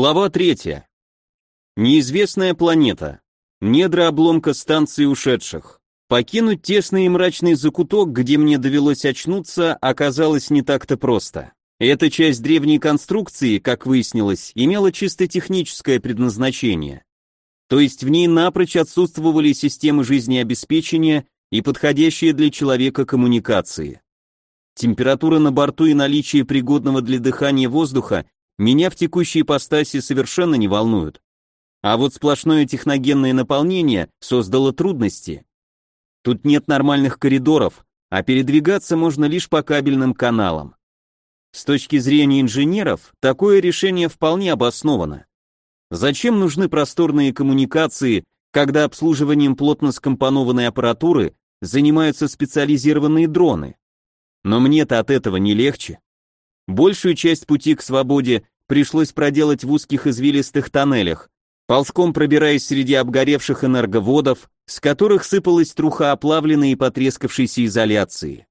Глава 3. Неизвестная планета. Недра обломка станции ушедших. Покинуть тесный и мрачный закуток, где мне довелось очнуться, оказалось не так-то просто. Эта часть древней конструкции, как выяснилось, имела чисто техническое предназначение. То есть в ней напрочь отсутствовали системы жизнеобеспечения и подходящие для человека коммуникации. Температура на борту и наличие пригодного для дыхания воздуха меня в текущей ипостаси совершенно не волнуют. А вот сплошное техногенное наполнение создало трудности. Тут нет нормальных коридоров, а передвигаться можно лишь по кабельным каналам. С точки зрения инженеров, такое решение вполне обосновано. Зачем нужны просторные коммуникации, когда обслуживанием плотно скомпонованной аппаратуры занимаются специализированные дроны? Но мне-то от этого не легче. Большую часть пути к свободе пришлось проделать в узких извилистых тоннелях, ползком пробираясь среди обгоревших энерговодов, с которых сыпалась труха оплавленной и потрескавшейся изоляции.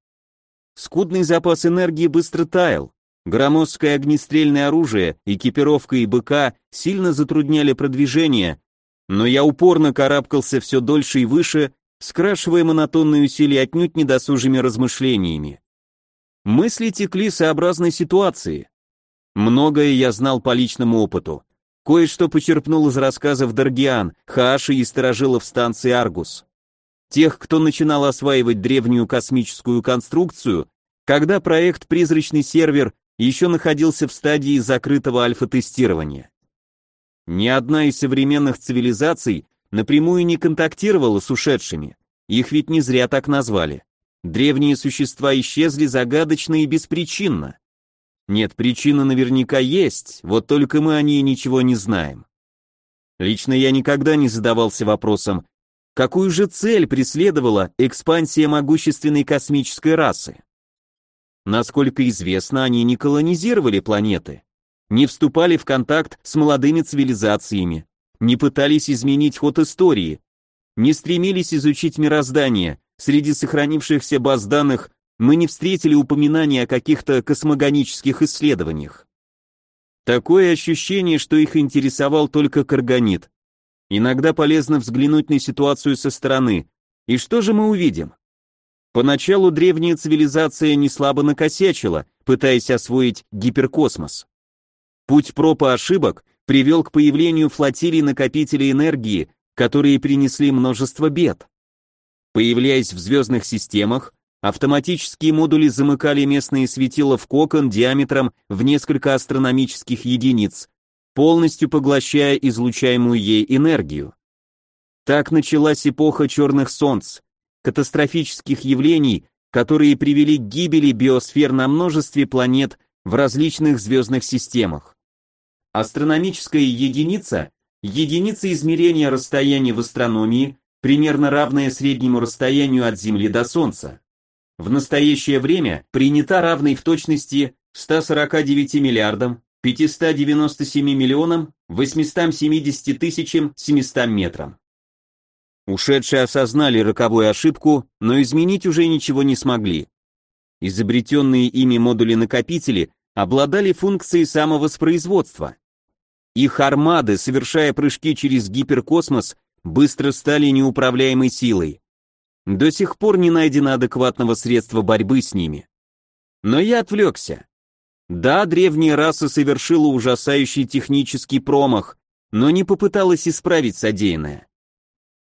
Скудный запас энергии быстро таял, громоздкое огнестрельное оружие, экипировка и БК сильно затрудняли продвижение, но я упорно карабкался все дольше и выше, скрашивая монотонные усилия отнюдь недосужими размышлениями. Мысли текли сообразной ситуации. Многое я знал по личному опыту. Кое-что почерпнул из рассказов Даргиан, Хааши и сторожилов станции Аргус. Тех, кто начинал осваивать древнюю космическую конструкцию, когда проект «Призрачный сервер» еще находился в стадии закрытого альфа-тестирования. Ни одна из современных цивилизаций напрямую не контактировала с ушедшими, их ведь не зря так назвали. Древние существа исчезли загадочно и беспричинно. Нет, причина наверняка есть, вот только мы о ней ничего не знаем. Лично я никогда не задавался вопросом, какую же цель преследовала экспансия могущественной космической расы. Насколько известно, они не колонизировали планеты, не вступали в контакт с молодыми цивилизациями, не пытались изменить ход истории, не стремились изучить мироздание, Среди сохранившихся баз данных мы не встретили упоминания о каких-то космогонических исследованиях. Такое ощущение, что их интересовал только карганит. Иногда полезно взглянуть на ситуацию со стороны. И что же мы увидим? Поначалу древняя цивилизация не слабо накосячила, пытаясь освоить гиперкосмос. Путь проб и ошибок привел к появлению флотилий накопителей энергии, которые принесли множество бед. Появляясь в звездных системах, автоматические модули замыкали местные светила в кокон диаметром в несколько астрономических единиц, полностью поглощая излучаемую ей энергию. Так началась эпоха черных солнц, катастрофических явлений, которые привели к гибели биосфер на множестве планет в различных звездных системах. Астрономическая единица – единица измерения расстояния в астрономии, примерно равное среднему расстоянию от Земли до Солнца. В настоящее время принята равной в точности 149 миллиардам 597 миллионам 870 тысячам 700 метрам. Ушедшие осознали роковую ошибку, но изменить уже ничего не смогли. Изобретенные ими модули-накопители обладали функцией самовоспроизводства. Их армады, совершая прыжки через гиперкосмос, быстро стали неуправляемой силой. До сих пор не найдено адекватного средства борьбы с ними. Но я отвлекся. Да, древняя раса совершила ужасающий технический промах, но не попыталась исправить содеянное.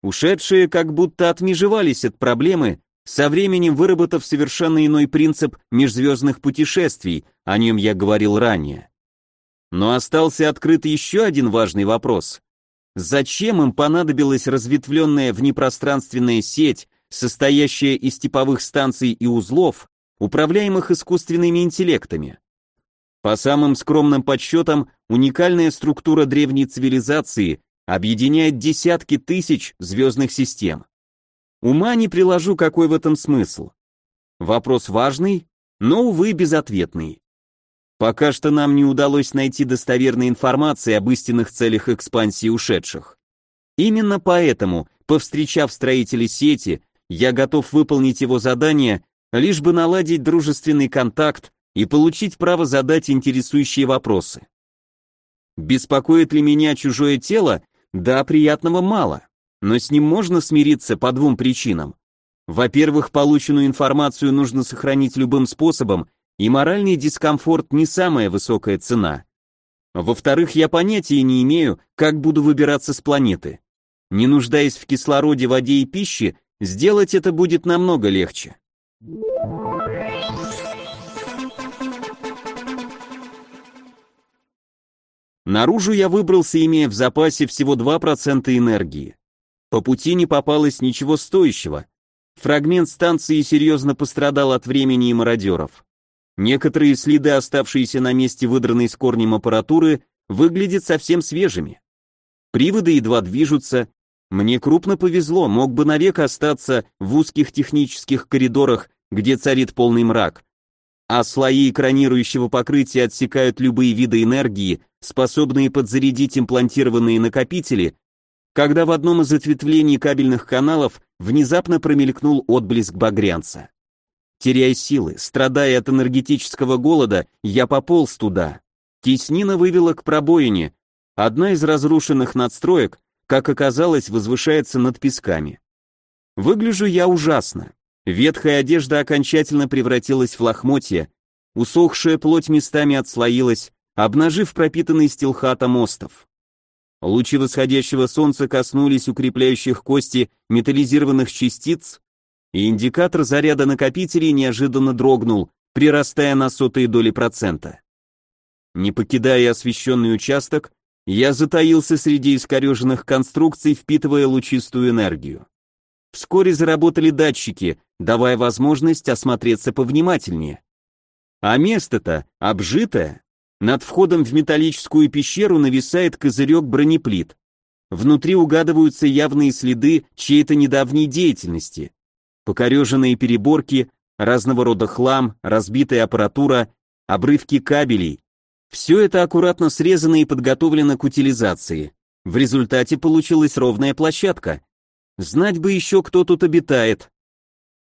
Ушедшие как будто отмежевались от проблемы, со временем выработав совершенно иной принцип межзвездных путешествий, о нем я говорил ранее. Но остался открыт еще один важный вопрос. Зачем им понадобилась разветвленная внепространственная сеть, состоящая из типовых станций и узлов, управляемых искусственными интеллектами? По самым скромным подсчетам, уникальная структура древней цивилизации объединяет десятки тысяч звездных систем. Ума не приложу, какой в этом смысл. Вопрос важный, но, увы, безответный. Пока что нам не удалось найти достоверной информации об истинных целях экспансии ушедших. Именно поэтому, повстречав строителей сети, я готов выполнить его задание, лишь бы наладить дружественный контакт и получить право задать интересующие вопросы. Беспокоит ли меня чужое тело? Да, приятного мало. Но с ним можно смириться по двум причинам. Во-первых, полученную информацию нужно сохранить любым способом, и моральный дискомфорт не самая высокая цена. Во-вторых, я понятия не имею, как буду выбираться с планеты. Не нуждаясь в кислороде, воде и пище, сделать это будет намного легче. Наружу я выбрался, имея в запасе всего 2% энергии. По пути не попалось ничего стоящего. Фрагмент станции серьезно пострадал от времени и мародеров. Некоторые следы, оставшиеся на месте выдранной с корнем аппаратуры, выглядят совсем свежими. Приводы едва движутся. Мне крупно повезло, мог бы навек остаться в узких технических коридорах, где царит полный мрак. А слои экранирующего покрытия отсекают любые виды энергии, способные подзарядить имплантированные накопители, когда в одном из ответвлений кабельных каналов внезапно промелькнул отблеск багрянца. Теряя силы, страдая от энергетического голода, я пополз туда. Теснина вывела к пробоине. Одна из разрушенных надстроек, как оказалось, возвышается над песками. Выгляжу я ужасно. Ветхая одежда окончательно превратилась в лохмотья, усохшая плоть местами отслоилась, обнажив пропитанный стилхатом остов. Лучи восходящего солнца коснулись укрепляющих кости металлизированных частиц, и индикатор заряда накопителей неожиданно дрогнул, прирастая на сотые доли процента. Не покидая освещенный участок, я затаился среди искореженных конструкций, впитывая лучистую энергию. Вскоре заработали датчики, давая возможность осмотреться повнимательнее. А место-то обжитое. Над входом в металлическую пещеру нависает козырек бронеплит. Внутри угадываются явные следы чьей-то недавней деятельности покореженные переборки, разного рода хлам, разбитая аппаратура, обрывки кабелей. Все это аккуратно срезано и подготовлено к утилизации. В результате получилась ровная площадка. Знать бы еще, кто тут обитает.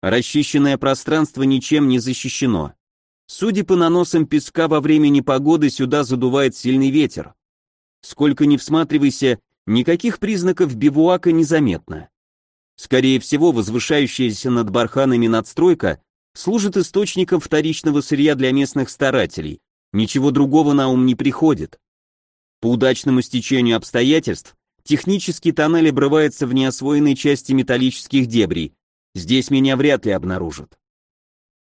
Расчищенное пространство ничем не защищено. Судя по наносам песка во время непогоды, сюда задувает сильный ветер. Сколько ни всматривайся, никаких признаков бивуака незаметно. Скорее всего, возвышающаяся над барханами надстройка служит источником вторичного сырья для местных старателей. Ничего другого на ум не приходит. По удачному стечению обстоятельств, технический тоннель обрывается в неосвоенной части металлических дебрей. Здесь меня вряд ли обнаружат.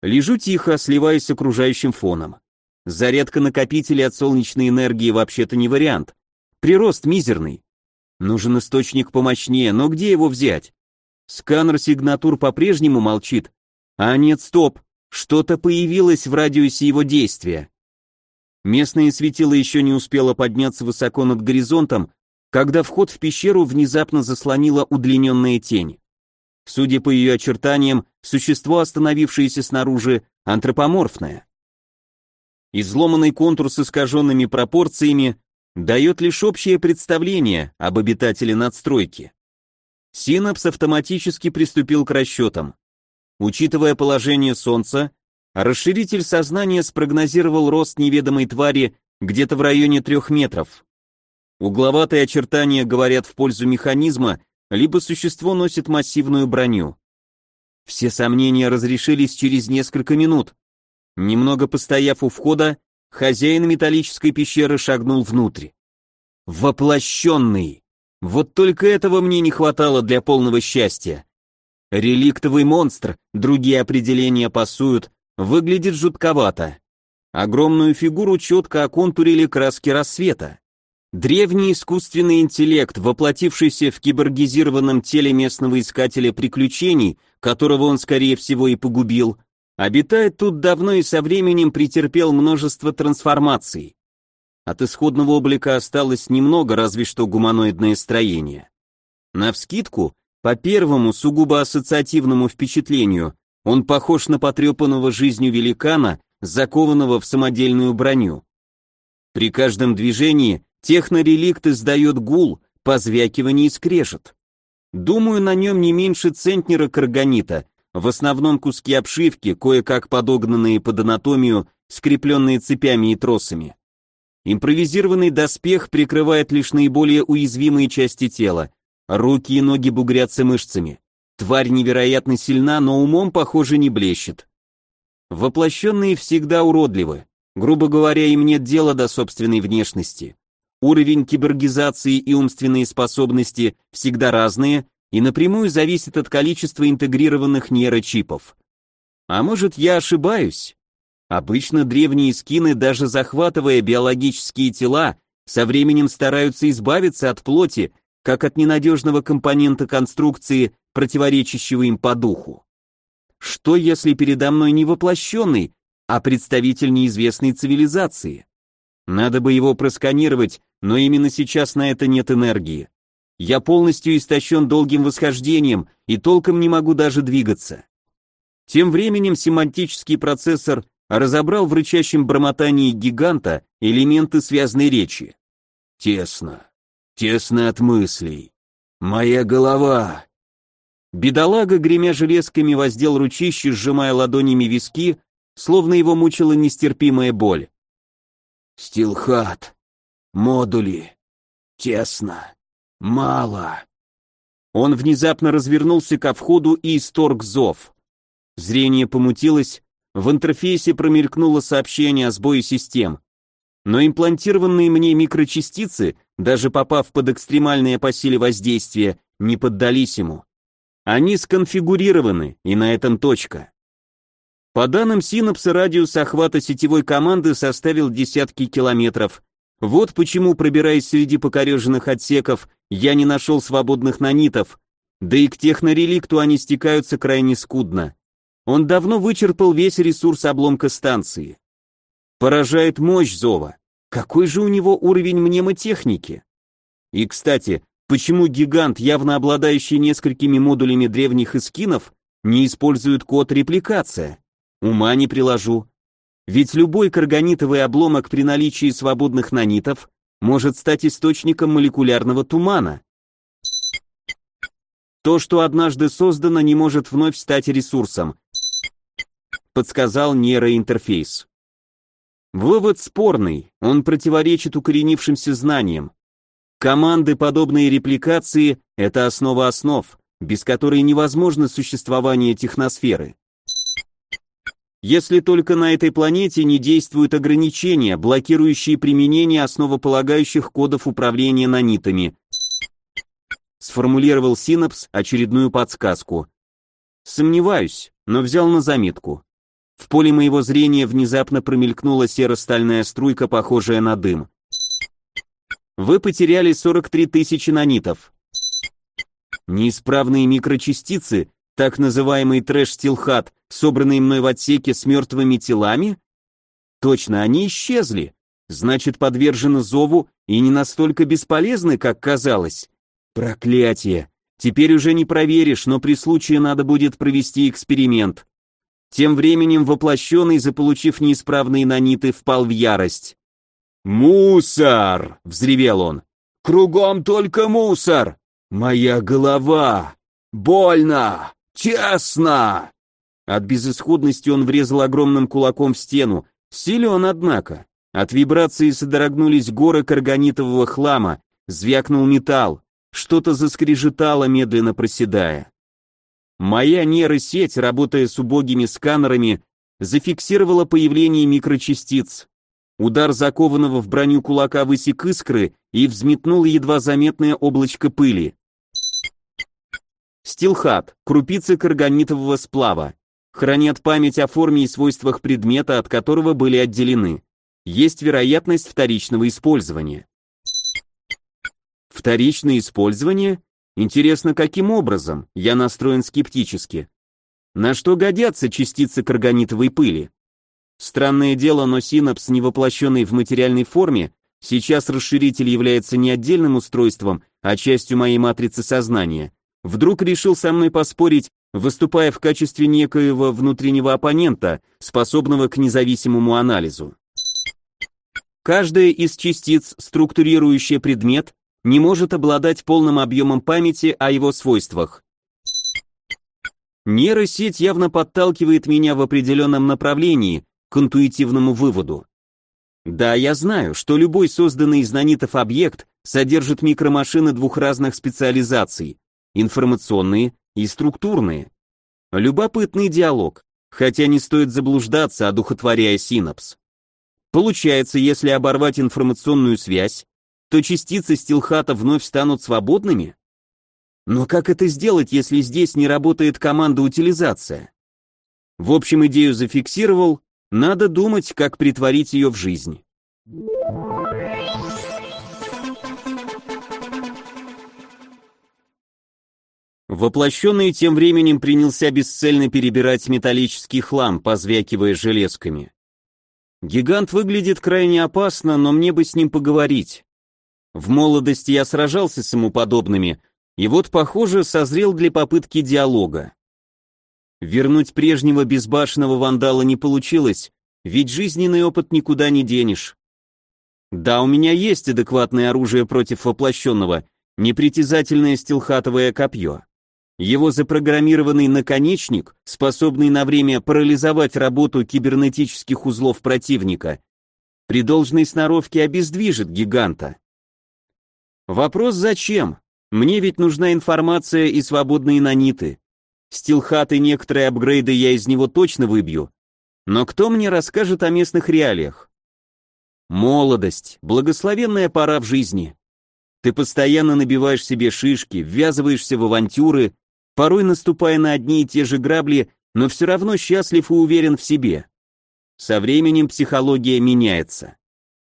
Лежу тихо, сливаясь с окружающим фоном. Зарядка накопителей от солнечной энергии вообще-то не вариант. Прирост мизерный. Нужен источник помощнее, но где его взять? Сканер сигнатур по-прежнему молчит. А нет, стоп, что-то появилось в радиусе его действия. Местное светило еще не успело подняться высоко над горизонтом, когда вход в пещеру внезапно заслонила удлиненная тень. Судя по ее очертаниям, существо, остановившееся снаружи, антропоморфное. Изломанный контур с искаженными пропорциями дает лишь общее представление об обитателе надстройки. Синапс автоматически приступил к расчетам. Учитывая положение Солнца, расширитель сознания спрогнозировал рост неведомой твари где-то в районе трех метров. Угловатые очертания говорят в пользу механизма, либо существо носит массивную броню. Все сомнения разрешились через несколько минут. Немного постояв у входа, хозяин металлической пещеры шагнул внутрь. Воплощенный! Вот только этого мне не хватало для полного счастья. Реликтовый монстр, другие определения пасуют, выглядит жутковато. Огромную фигуру четко оконтурили краски рассвета. Древний искусственный интеллект, воплотившийся в киборгизированном теле местного искателя приключений, которого он, скорее всего, и погубил, обитает тут давно и со временем претерпел множество трансформаций. От исходного облика осталось немного, разве что гуманоидное строение. Навскидку, по первому сугубо ассоциативному впечатлению, он похож на потрепанного жизнью великана, закованного в самодельную броню. При каждом движении технореликт издает гул, позвякивание и скрежет. Думаю, на нем не меньше центнера карганита, в основном куски обшивки, кое-как подогнанные под анатомию, скрепленные цепями и тросами. Импровизированный доспех прикрывает лишь наиболее уязвимые части тела. Руки и ноги бугрятся мышцами. Тварь невероятно сильна, но умом, похоже, не блещет. Воплощенные всегда уродливы. Грубо говоря, им нет дела до собственной внешности. Уровень кибергизации и умственные способности всегда разные и напрямую зависит от количества интегрированных нейрочипов. А может, я ошибаюсь? Обычно древние скины, даже захватывая биологические тела, со временем стараются избавиться от плоти, как от ненадежного компонента конструкции, противоречащего им по духу. Что если передо мной не воплощенный, а представитель неизвестной цивилизации? Надо бы его просканировать, но именно сейчас на это нет энергии. Я полностью истощен долгим восхождением и толком не могу даже двигаться. Тем временем семантический процессор разобрал в рычащем бормотании гиганта элементы связной речи. Тесно, тесно от мыслей. Моя голова. Бедолага, гремя железками, воздел ручище, сжимая ладонями виски, словно его мучила нестерпимая боль. Стилхат. Модули. Тесно. Мало. Он внезапно развернулся ко входу и исторг зов. Зрение помутилось, в интерфейсе промелькнуло сообщение о сбое систем. Но имплантированные мне микрочастицы, даже попав под экстремальное по силе воздействие, не поддались ему. Они сконфигурированы, и на этом точка. По данным синапса, радиус охвата сетевой команды составил десятки километров. Вот почему, пробираясь среди покореженных отсеков, я не нашел свободных нанитов, да и к технореликту они стекаются крайне скудно. Он давно вычерпал весь ресурс обломка станции. Поражает мощь зова. Какой же у него уровень мнемотехники? И, кстати, почему гигант, явно обладающий несколькими модулями древних эскинов, не использует код репликация? Ума не приложу. Ведь любой карганитовый обломок при наличии свободных нанитов может стать источником молекулярного тумана. То, что однажды создано, не может вновь стать ресурсом, подсказал нейроинтерфейс. Вывод спорный, он противоречит укоренившимся знаниям. Команды, подобные репликации, это основа основ, без которой невозможно существование техносферы. Если только на этой планете не действуют ограничения, блокирующие применение основополагающих кодов управления нанитами. Сформулировал Синапс очередную подсказку. Сомневаюсь, но взял на заметку. В поле моего зрения внезапно промелькнула серо-стальная струйка, похожая на дым. Вы потеряли 43 тысячи нанитов. Неисправные микрочастицы, так называемый трэш-стилхат, собранные мной в отсеке с мертвыми телами? Точно, они исчезли. Значит, подвержены зову и не настолько бесполезны, как казалось. Проклятие. Теперь уже не проверишь, но при случае надо будет провести эксперимент. Тем временем воплощенный, заполучив неисправные наниты, впал в ярость. «Мусор!» — взревел он. «Кругом только мусор! Моя голова! Больно! Честно!» От безысходности он врезал огромным кулаком в стену. Силен, однако. От вибрации содрогнулись горы карганитового хлама, звякнул металл, что-то заскрежетало, медленно проседая. Моя нейросеть, работая с убогими сканерами, зафиксировала появление микрочастиц. Удар закованного в броню кулака высек искры и взметнул едва заметное облачко пыли. Стилхат, крупицы карганитового сплава. Хранят память о форме и свойствах предмета, от которого были отделены. Есть вероятность вторичного использования. Вторичное использование? Интересно, каким образом? Я настроен скептически. На что годятся частицы карганитовой пыли? Странное дело, но синапс, не воплощенный в материальной форме, сейчас расширитель является не отдельным устройством, а частью моей матрицы сознания. Вдруг решил со мной поспорить, выступая в качестве некоего внутреннего оппонента, способного к независимому анализу. Каждая из частиц, структурирующая предмет, не может обладать полным объемом памяти о его свойствах. Нейросеть явно подталкивает меня в определенном направлении, к интуитивному выводу. Да, я знаю, что любой созданный из нанитов объект содержит микромашины двух разных специализаций – информационные и структурные. Любопытный диалог, хотя не стоит заблуждаться, одухотворяя синапс. Получается, если оборвать информационную связь, то частицы стилхата вновь станут свободными? Но как это сделать, если здесь не работает команда утилизация? В общем, идею зафиксировал, надо думать, как притворить ее в жизнь. Воплощенный тем временем принялся бесцельно перебирать металлический хлам, позвякивая железками. Гигант выглядит крайне опасно, но мне бы с ним поговорить. В молодости я сражался с ему подобными, и вот, похоже, созрел для попытки диалога. Вернуть прежнего безбашенного вандала не получилось, ведь жизненный опыт никуда не денешь. Да, у меня есть адекватное оружие против воплощенного, непритязательное стилхатовое копье. Его запрограммированный наконечник, способный на время парализовать работу кибернетических узлов противника, при должной сноровке обездвижит гиганта. Вопрос зачем? Мне ведь нужна информация и свободные наниты. Стилхат и некоторые апгрейды я из него точно выбью. Но кто мне расскажет о местных реалиях? Молодость, благословенная пора в жизни. Ты постоянно набиваешь себе шишки, ввязываешься в авантюры, порой наступая на одни и те же грабли, но все равно счастлив и уверен в себе. Со временем психология меняется.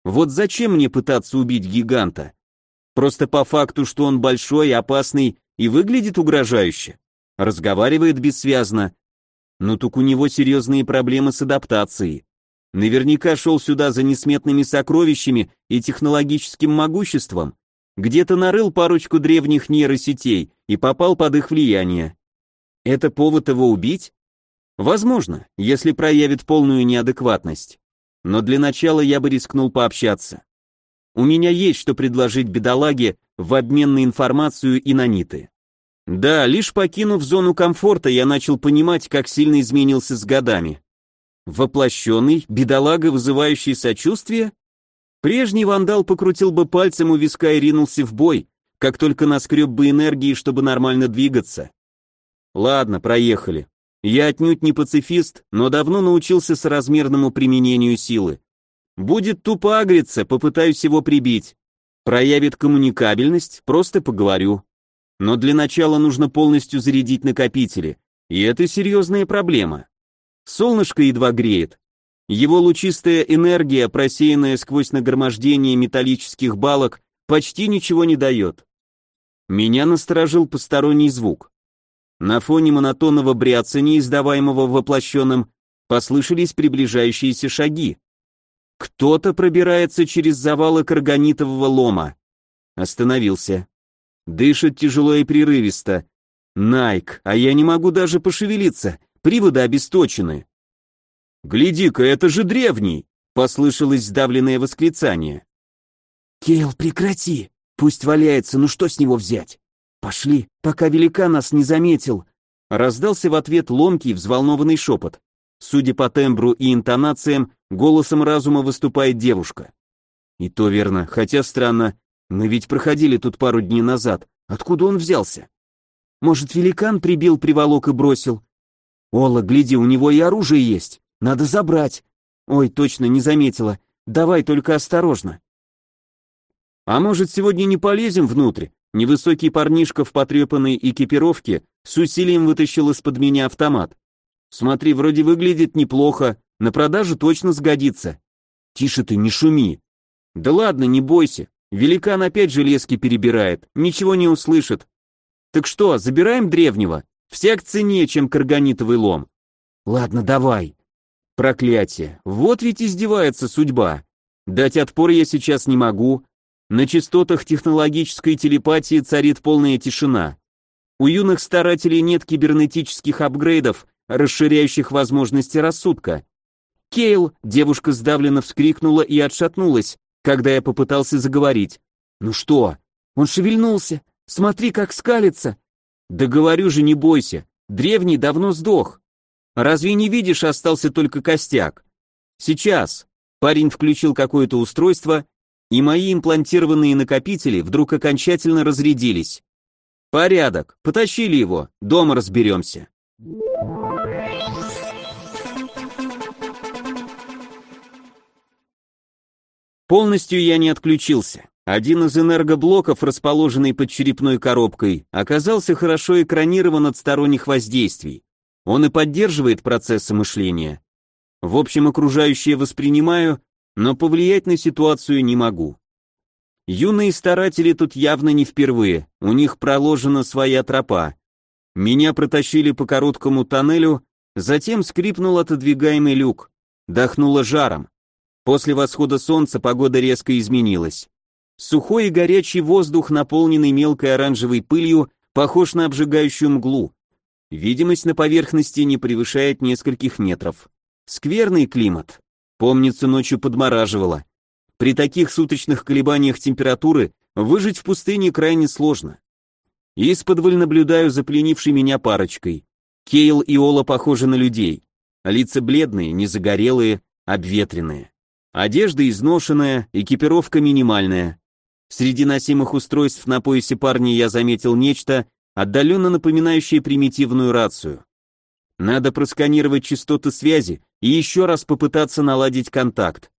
Вот зачем мне пытаться убить гиганта? Просто по факту, что он большой, опасный и выглядит угрожающе разговаривает бессвязно. Но тут у него серьезные проблемы с адаптацией. Наверняка шел сюда за несметными сокровищами и технологическим могуществом. Где-то нарыл парочку древних нейросетей и попал под их влияние. Это повод его убить? Возможно, если проявит полную неадекватность. Но для начала я бы рискнул пообщаться. У меня есть что предложить бедолаге в обмен на информацию и наниты. Да, лишь покинув зону комфорта, я начал понимать, как сильно изменился с годами. Воплощенный, бедолага, вызывающий сочувствие? Прежний вандал покрутил бы пальцем у виска и ринулся в бой, как только наскреб бы энергии, чтобы нормально двигаться. Ладно, проехали. Я отнюдь не пацифист, но давно научился соразмерному применению силы. Будет тупо агриться, попытаюсь его прибить. Проявит коммуникабельность, просто поговорю. Но для начала нужно полностью зарядить накопители, и это серьезная проблема. Солнышко едва греет. Его лучистая энергия, просеянная сквозь нагромождение металлических балок, почти ничего не дает. Меня насторожил посторонний звук. На фоне монотонного бряцания, издаваемого воплощенным, послышались приближающиеся шаги. Кто-то пробирается через завалы карганитового лома. Остановился. Дышит тяжело и прерывисто. Найк, а я не могу даже пошевелиться, приводы обесточены. «Гляди-ка, это же древний!» — послышалось сдавленное восклицание. «Кейл, прекрати! Пусть валяется, ну что с него взять? Пошли, пока великан нас не заметил!» Раздался в ответ ломкий, взволнованный шепот. Судя по тембру и интонациям, голосом разума выступает девушка. И то верно, хотя странно, мы ведь проходили тут пару дней назад. Откуда он взялся? Может, великан прибил, приволок и бросил? Ола, гляди, у него и оружие есть. Надо забрать. Ой, точно, не заметила. Давай только осторожно. А может, сегодня не полезем внутрь? Невысокий парнишка в потрепанной экипировке с усилием вытащил из-под меня автомат. Смотри, вроде выглядит неплохо, на продажу точно сгодится. Тише ты, не шуми. Да ладно, не бойся. Великан опять железки перебирает, ничего не услышит. Так что, забираем древнего? Все к цене, чем карганитовый лом. Ладно, давай. Проклятие, вот ведь издевается судьба. Дать отпор я сейчас не могу. На частотах технологической телепатии царит полная тишина. У юных старателей нет кибернетических апгрейдов, расширяющих возможности рассудка. Кейл, девушка сдавленно вскрикнула и отшатнулась, когда я попытался заговорить. «Ну что? Он шевельнулся. Смотри, как скалится!» «Да говорю же, не бойся. Древний давно сдох. Разве не видишь, остался только костяк? Сейчас!» Парень включил какое-то устройство, и мои имплантированные накопители вдруг окончательно разрядились. Порядок, потащили его, дома разберемся. Полностью я не отключился. Один из энергоблоков, расположенный под черепной коробкой, оказался хорошо экранирован от сторонних воздействий. Он и поддерживает процессы мышления. В общем, окружающее воспринимаю, но повлиять на ситуацию не могу. Юные старатели тут явно не впервые, у них проложена своя тропа. Меня протащили по короткому тоннелю, затем скрипнул отодвигаемый люк, дохнуло жаром. После восхода солнца погода резко изменилась. Сухой и горячий воздух, наполненный мелкой оранжевой пылью, похож на обжигающую мглу. Видимость на поверхности не превышает нескольких метров. Скверный климат. Помнится, ночью подмораживало. При таких суточных колебаниях температуры выжить в пустыне крайне сложно. Исподволь наблюдаю за пленившей меня парочкой. Кейл и Ола похожи на людей. Лица бледные, незагорелые, обветренные. Одежда изношенная, экипировка минимальная. Среди носимых устройств на поясе парня я заметил нечто, отдаленно напоминающее примитивную рацию. Надо просканировать частоты связи и еще раз попытаться наладить контакт.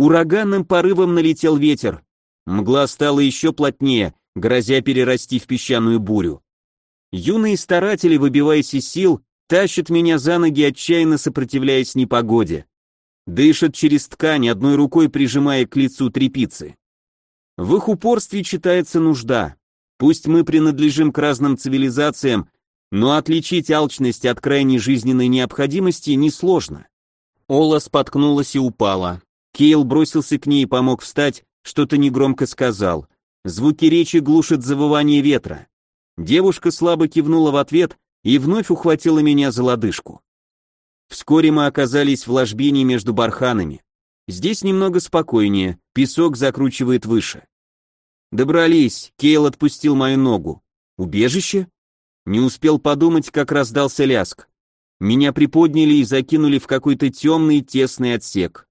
Ураганным порывом налетел ветер. Мгла стала еще плотнее, грозя перерасти в песчаную бурю. Юные старатели, выбиваясь из сил, тащат меня за ноги, отчаянно сопротивляясь непогоде. Дышат через ткань, одной рукой прижимая к лицу трепицы. В их упорстве читается нужда. Пусть мы принадлежим к разным цивилизациям, но отличить алчность от крайней жизненной необходимости несложно. Ола споткнулась и упала. Кейл бросился к ней и помог встать, что-то негромко сказал. Звуки речи глушат завывание ветра. Девушка слабо кивнула в ответ и вновь ухватила меня за лодыжку. Вскоре мы оказались в ложбине между барханами. Здесь немного спокойнее, песок закручивает выше. Добрались, Кейл отпустил мою ногу. Убежище? Не успел подумать, как раздался ляск. Меня приподняли и закинули в какой-то темный тесный отсек.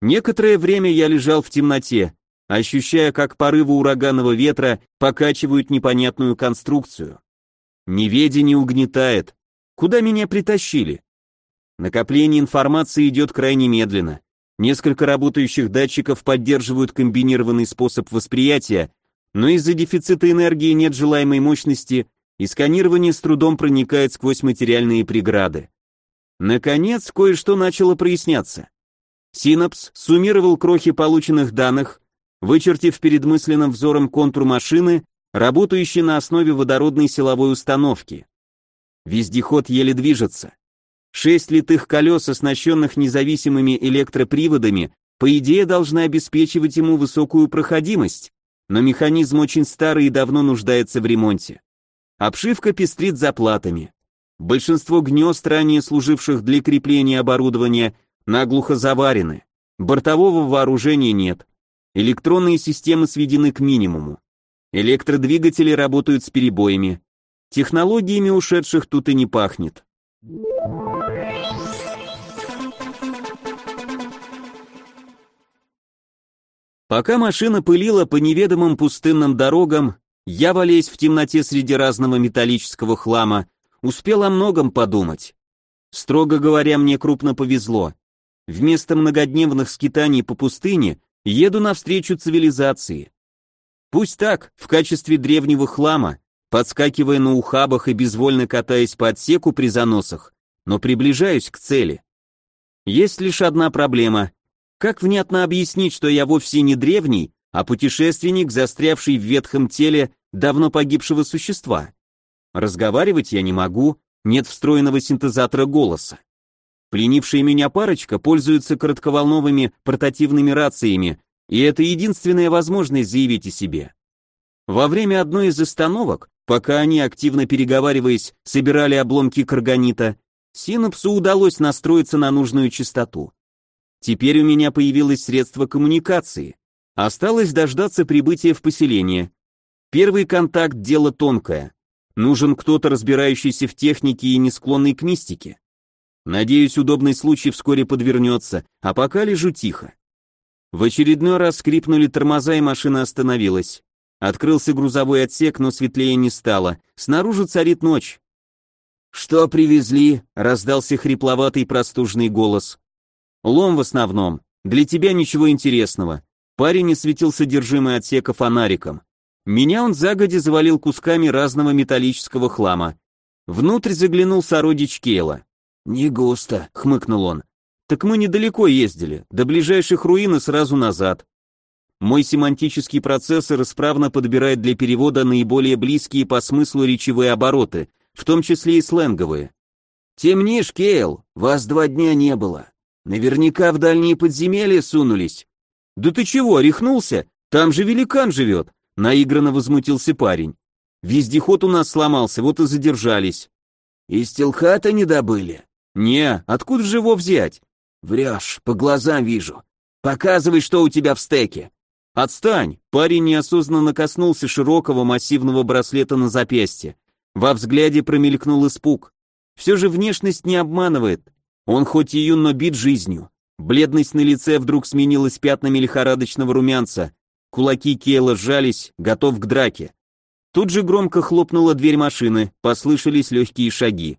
Некоторое время я лежал в темноте, ощущая, как порывы ураганного ветра покачивают непонятную конструкцию. Неведение угнетает. Куда меня притащили? Накопление информации идет крайне медленно. Несколько работающих датчиков поддерживают комбинированный способ восприятия, но из-за дефицита энергии нет желаемой мощности, и сканирование с трудом проникает сквозь материальные преграды. Наконец, кое-что начало проясняться. Синапс суммировал крохи полученных данных, вычертив перед мысленным взором контур машины, работающей на основе водородной силовой установки. Вездеход еле движется. Шесть литых колес, оснащенных независимыми электроприводами, по идее должны обеспечивать ему высокую проходимость, но механизм очень старый и давно нуждается в ремонте. Обшивка пестрит заплатами. Большинство гнезд, ранее служивших для крепления оборудования, наглухо заварены. Бортового вооружения нет. Электронные системы сведены к минимуму. Электродвигатели работают с перебоями. Технологиями ушедших тут и не пахнет. Пока машина пылила по неведомым пустынным дорогам, я, валясь в темноте среди разного металлического хлама, успел о многом подумать. Строго говоря, мне крупно повезло. Вместо многодневных скитаний по пустыне еду навстречу цивилизации. Пусть так, в качестве древнего хлама, подскакивая на ухабах и безвольно катаясь по отсеку при заносах, но приближаюсь к цели. Есть лишь одна проблема. Как внятно объяснить, что я вовсе не древний, а путешественник, застрявший в ветхом теле давно погибшего существа? Разговаривать я не могу, нет встроенного синтезатора голоса. Пленившая меня парочка пользуется коротковолновыми портативными рациями, и это единственная возможность заявить о себе. Во время одной из остановок, пока они, активно переговариваясь, собирали обломки карганита, синапсу удалось настроиться на нужную частоту. Теперь у меня появилось средство коммуникации. Осталось дождаться прибытия в поселение. Первый контакт – дело тонкое. Нужен кто-то, разбирающийся в технике и не склонный к мистике. Надеюсь, удобный случай вскоре подвернется, а пока лежу тихо. В очередной раз скрипнули тормоза, и машина остановилась. Открылся грузовой отсек, но светлее не стало. Снаружи царит ночь. «Что привезли?» — раздался хрипловатый простужный голос. «Лом в основном. Для тебя ничего интересного». Парень осветил содержимое отсека фонариком. Меня он загоди завалил кусками разного металлического хлама. Внутрь заглянул сородич Кейла. «Не густо», — хмыкнул он. «Так мы недалеко ездили, до ближайших руин и сразу назад. Мой семантический процессор исправно подбирает для перевода наиболее близкие по смыслу речевые обороты, в том числе и сленговые. «Темнишь, Кейл, вас два дня не было. Наверняка в дальние подземелья сунулись». «Да ты чего, рехнулся? Там же великан живет», — наигранно возмутился парень. «Вездеход у нас сломался, вот и задержались». «Из телхата не добыли?» «Не, откуда же его взять?» «Врешь, по глазам вижу. Показывай, что у тебя в стеке». «Отстань!» Парень неосознанно коснулся широкого массивного браслета на запястье. Во взгляде промелькнул испуг. Все же внешность не обманывает. Он хоть и юн, но бит жизнью. Бледность на лице вдруг сменилась пятнами лихорадочного румянца. Кулаки Кейла сжались, готов к драке. Тут же громко хлопнула дверь машины, послышались легкие шаги.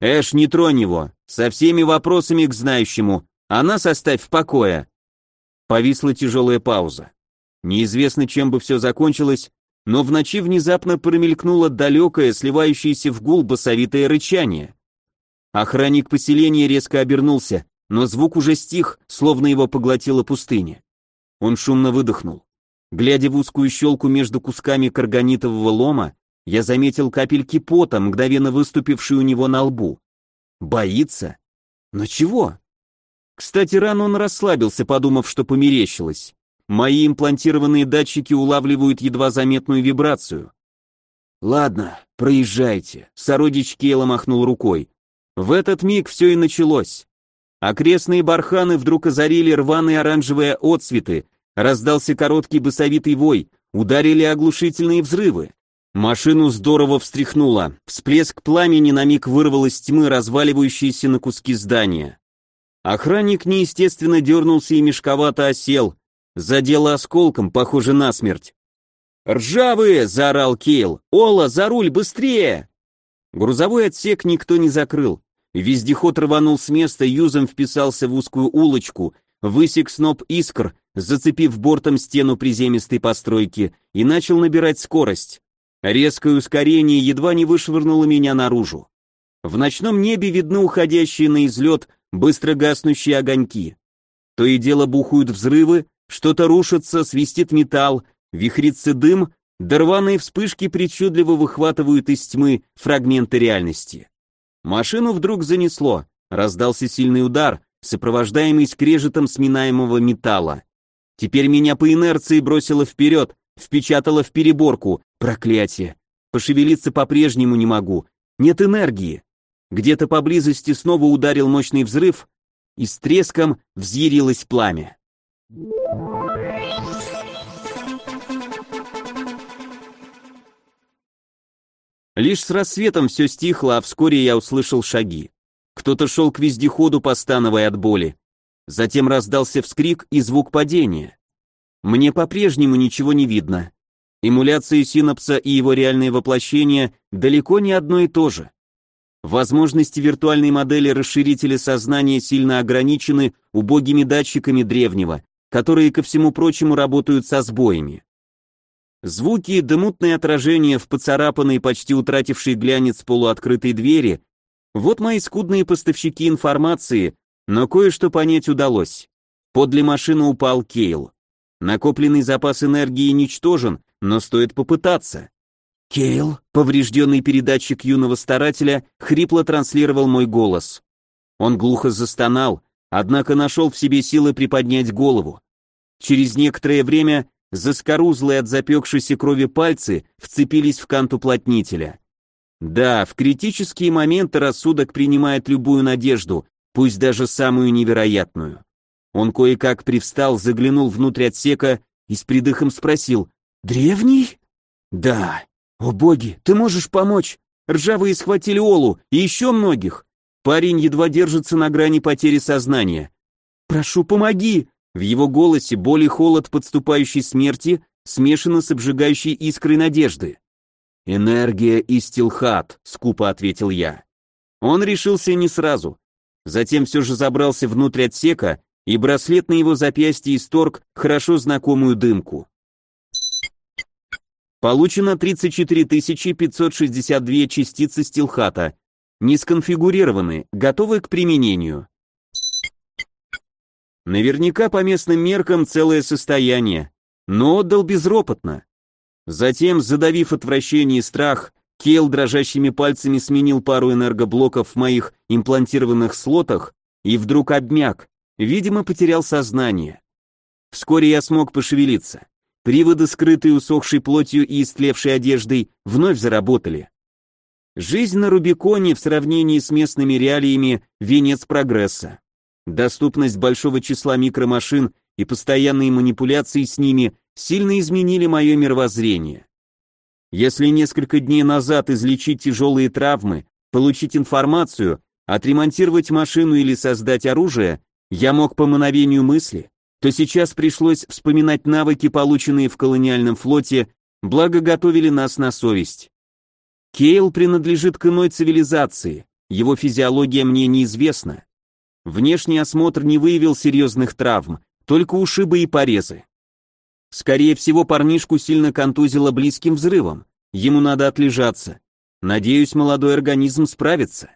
Эш, не тронь его. Со всеми вопросами к знающему. А нас оставь в покое. Повисла тяжелая пауза. Неизвестно, чем бы все закончилось, но в ночи внезапно промелькнуло далекое, сливающееся в гул басовитое рычание. Охранник поселения резко обернулся, но звук уже стих, словно его поглотила пустыня. Он шумно выдохнул. Глядя в узкую щелку между кусками карганитового лома, я заметил капельки пота, мгновенно выступившие у него на лбу. Боится? Но чего? Кстати, рано он расслабился, подумав, что померещилось. Мои имплантированные датчики улавливают едва заметную вибрацию. «Ладно, проезжайте», — сородич Кейла махнул рукой. В этот миг все и началось. Окрестные барханы вдруг озарили рваные оранжевые отцветы, раздался короткий басовитый вой, ударили оглушительные взрывы. Машину здорово встряхнуло. Всплеск пламени на миг вырвал из тьмы разваливающиеся на куски здания. Охранник неестественно дернулся и мешковато осел. Задело осколком, похоже, насмерть. «Ржавые!» — заорал Кейл. «Ола, за руль, быстрее!» Грузовой отсек никто не закрыл. Вездеход рванул с места, юзом вписался в узкую улочку, высек сноп искр, зацепив бортом стену приземистой постройки, и начал набирать скорость. Резкое ускорение едва не вышвырнуло меня наружу. В ночном небе видны уходящие на излет быстро гаснущие огоньки. То и дело бухают взрывы, что-то рушится, свистит металл, вихрится дым, дорваные вспышки причудливо выхватывают из тьмы фрагменты реальности. Машину вдруг занесло, раздался сильный удар, сопровождаемый скрежетом сминаемого металла. Теперь меня по инерции бросило вперед, впечатало в переборку, Проклятие. Пошевелиться по-прежнему не могу. Нет энергии. Где-то поблизости снова ударил мощный взрыв, и с треском взъярилось пламя. Лишь с рассветом все стихло, а вскоре я услышал шаги. Кто-то шел к вездеходу, постановая от боли. Затем раздался вскрик и звук падения. Мне по-прежнему ничего не видно. Эмуляция синапса и его реальное воплощение далеко не одно и то же. Возможности виртуальной модели расширителя сознания сильно ограничены убогими датчиками древнего, которые, ко всему прочему, работают со сбоями. Звуки, дымутные отражения в поцарапанной, почти утратившей глянец полуоткрытой двери — вот мои скудные поставщики информации, но кое-что понять удалось. Подле машины упал Кейл. Накопленный запас энергии ничтожен, но стоит попытаться. Кейл, поврежденный передатчик юного старателя, хрипло транслировал мой голос. Он глухо застонал, однако нашел в себе силы приподнять голову. Через некоторое время заскорузлые от запекшейся крови пальцы вцепились в кант уплотнителя. Да, в критические моменты рассудок принимает любую надежду, пусть даже самую невероятную. Он кое-как привстал, заглянул внутрь отсека и с придыхом спросил «Древний?» «Да. О боги, ты можешь помочь? Ржавые схватили Олу и еще многих. Парень едва держится на грани потери сознания. «Прошу, помоги!» В его голосе боль и холод подступающей смерти смешаны с обжигающей искрой надежды. «Энергия из Тилхат», — скупо ответил я. Он решился не сразу. Затем все же забрался внутрь отсека, и браслет на его запястье исторг хорошо знакомую дымку. Получено 34 562 частицы стилхата, не сконфигурированы, готовы к применению. Наверняка по местным меркам целое состояние, но отдал безропотно. Затем, задавив отвращение и страх, Кейл дрожащими пальцами сменил пару энергоблоков в моих имплантированных слотах и вдруг обмяк, видимо, потерял сознание. Вскоре я смог пошевелиться. Приводы, скрытые усохшей плотью и истлевшей одеждой, вновь заработали. Жизнь на Рубиконе в сравнении с местными реалиями – венец прогресса. Доступность большого числа микромашин и постоянные манипуляции с ними сильно изменили мое мировоззрение. Если несколько дней назад излечить тяжелые травмы, получить информацию, отремонтировать машину или создать оружие, я мог по мановению мысли, то сейчас пришлось вспоминать навыки, полученные в колониальном флоте, благо готовили нас на совесть. Кейл принадлежит к иной цивилизации, его физиология мне неизвестна. Внешний осмотр не выявил серьезных травм, только ушибы и порезы. Скорее всего, парнишку сильно контузило близким взрывом. Ему надо отлежаться. Надеюсь, молодой организм справится.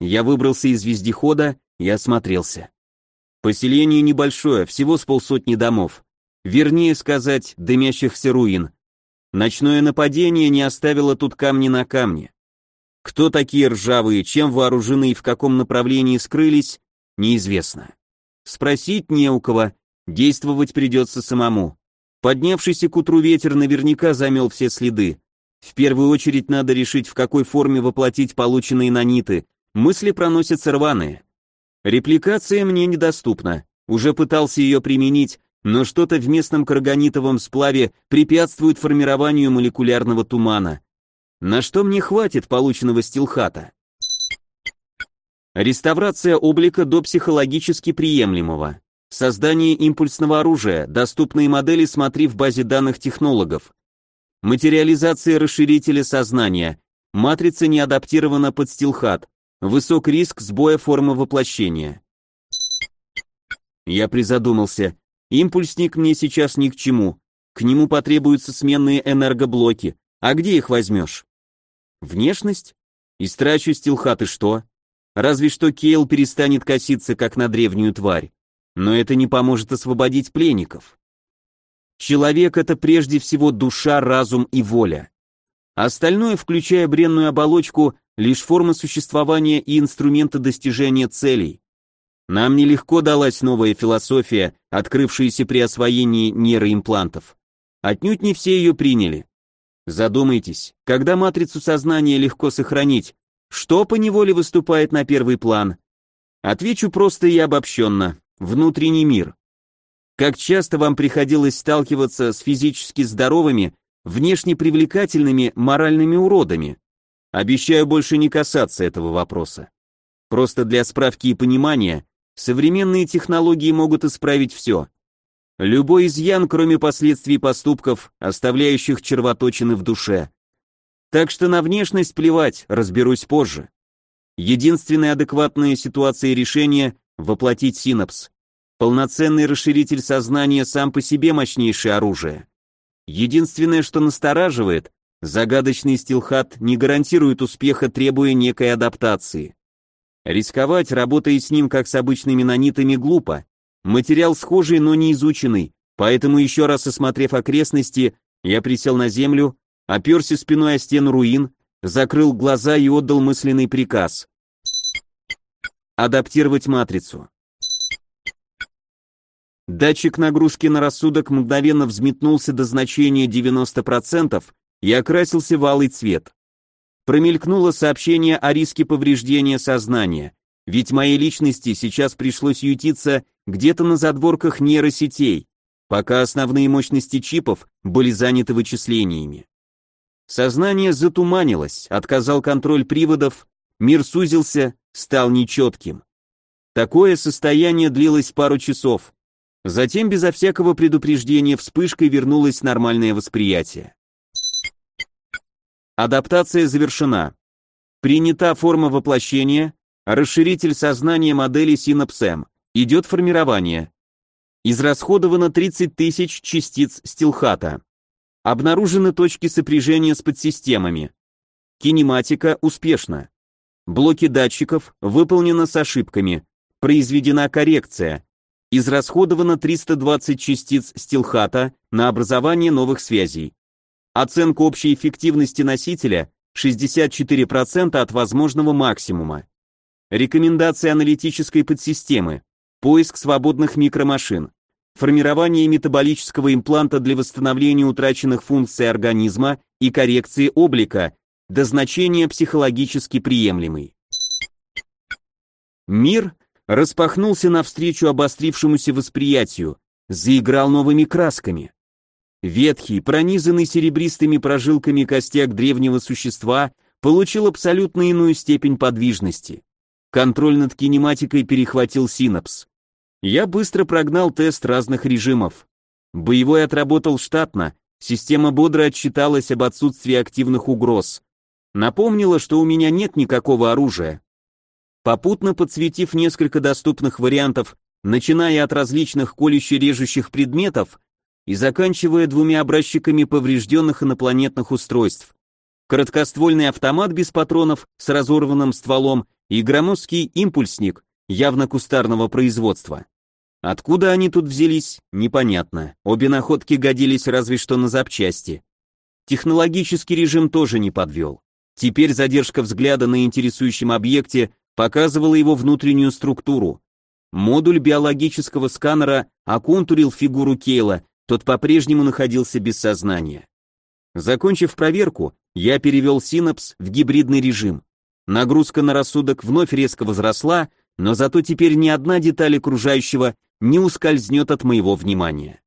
Я выбрался из вездехода и осмотрелся. Поселение небольшое, всего с полсотни домов. Вернее сказать, дымящихся руин. Ночное нападение не оставило тут камни на камне. Кто такие ржавые, чем вооружены и в каком направлении скрылись, неизвестно. Спросить не у кого, действовать придется самому. Поднявшийся к утру ветер наверняка замел все следы. В первую очередь надо решить, в какой форме воплотить полученные наниты. Мысли проносятся рваные. Репликация мне недоступна. Уже пытался ее применить, но что-то в местном карганитовом сплаве препятствует формированию молекулярного тумана. На что мне хватит полученного стилхата? Реставрация облика до психологически приемлемого. Создание импульсного оружия, доступные модели смотри в базе данных технологов. Материализация расширителя сознания. Матрица не адаптирована под стилхат. Высок риск сбоя формы воплощения. Я призадумался. Импульсник мне сейчас ни к чему. К нему потребуются сменные энергоблоки. А где их возьмешь? Внешность? Истрачу стилхат и что? Разве что Кейл перестанет коситься, как на древнюю тварь но это не поможет освободить пленников. Человек — это прежде всего душа, разум и воля. Остальное, включая бренную оболочку, лишь форма существования и инструменты достижения целей. Нам нелегко далась новая философия, открывшаяся при освоении нейроимплантов. Отнюдь не все ее приняли. Задумайтесь, когда матрицу сознания легко сохранить, что по неволе выступает на первый план? Отвечу просто и обобщенно внутренний мир. Как часто вам приходилось сталкиваться с физически здоровыми, внешне привлекательными моральными уродами? Обещаю больше не касаться этого вопроса. Просто для справки и понимания, современные технологии могут исправить все. Любой изъян, кроме последствий поступков, оставляющих червоточины в душе. Так что на внешность плевать, разберусь позже. Единственная адекватная ситуация решения – воплотить синапс. Полноценный расширитель сознания сам по себе мощнейшее оружие. Единственное, что настораживает, загадочный стилхат не гарантирует успеха, требуя некой адаптации. Рисковать, работая с ним как с обычными нанитами, глупо. Материал схожий, но не изученный, поэтому еще раз осмотрев окрестности, я присел на землю, оперся спиной о стену руин, закрыл глаза и отдал мысленный приказ. Адаптировать матрицу. Датчик нагрузки на рассудок мгновенно взметнулся до значения 90% и окрасился в алый цвет. Промелькнуло сообщение о риске повреждения сознания, ведь моей личности сейчас пришлось ютиться где-то на задворках нейросетей, пока основные мощности чипов были заняты вычислениями. Сознание затуманилось, отказал контроль приводов, мир сузился, стал нечетким. Такое состояние длилось пару часов. Затем безо всякого предупреждения вспышкой вернулось нормальное восприятие. Адаптация завершена. Принята форма воплощения, расширитель сознания модели Synapse Идет формирование. Израсходовано 30 тысяч частиц стилхата. Обнаружены точки сопряжения с подсистемами. Кинематика успешна. Блоки датчиков выполнены с ошибками. Произведена коррекция. Израсходовано 320 частиц стилхата на образование новых связей. Оценка общей эффективности носителя 64% от возможного максимума. Рекомендации аналитической подсистемы. Поиск свободных микромашин формирование метаболического импланта для восстановления утраченных функций организма и коррекции облика до значения психологически приемлемый. Мир распахнулся навстречу обострившемуся восприятию, заиграл новыми красками. Ветхий, пронизанный серебристыми прожилками костяк древнего существа получил абсолютно иную степень подвижности. Контроль над кинематикой перехватил синапс. Я быстро прогнал тест разных режимов. Боевой отработал штатно, система бодро отчиталась об отсутствии активных угроз. Напомнила, что у меня нет никакого оружия. Попутно подсветив несколько доступных вариантов, начиная от различных колюще-режущих предметов и заканчивая двумя образчиками поврежденных инопланетных устройств. Короткоствольный автомат без патронов с разорванным стволом и громоздкий импульсник, явно кустарного производства. Откуда они тут взялись, непонятно. Обе находки годились разве что на запчасти. Технологический режим тоже не подвел. Теперь задержка взгляда на интересующем объекте показывала его внутреннюю структуру. Модуль биологического сканера оконтурил фигуру Кейла, тот по-прежнему находился без сознания. Закончив проверку, я перевел синапс в гибридный режим. Нагрузка на рассудок вновь резко возросла, но зато теперь ни одна деталь окружающего не ускользнет от моего внимания.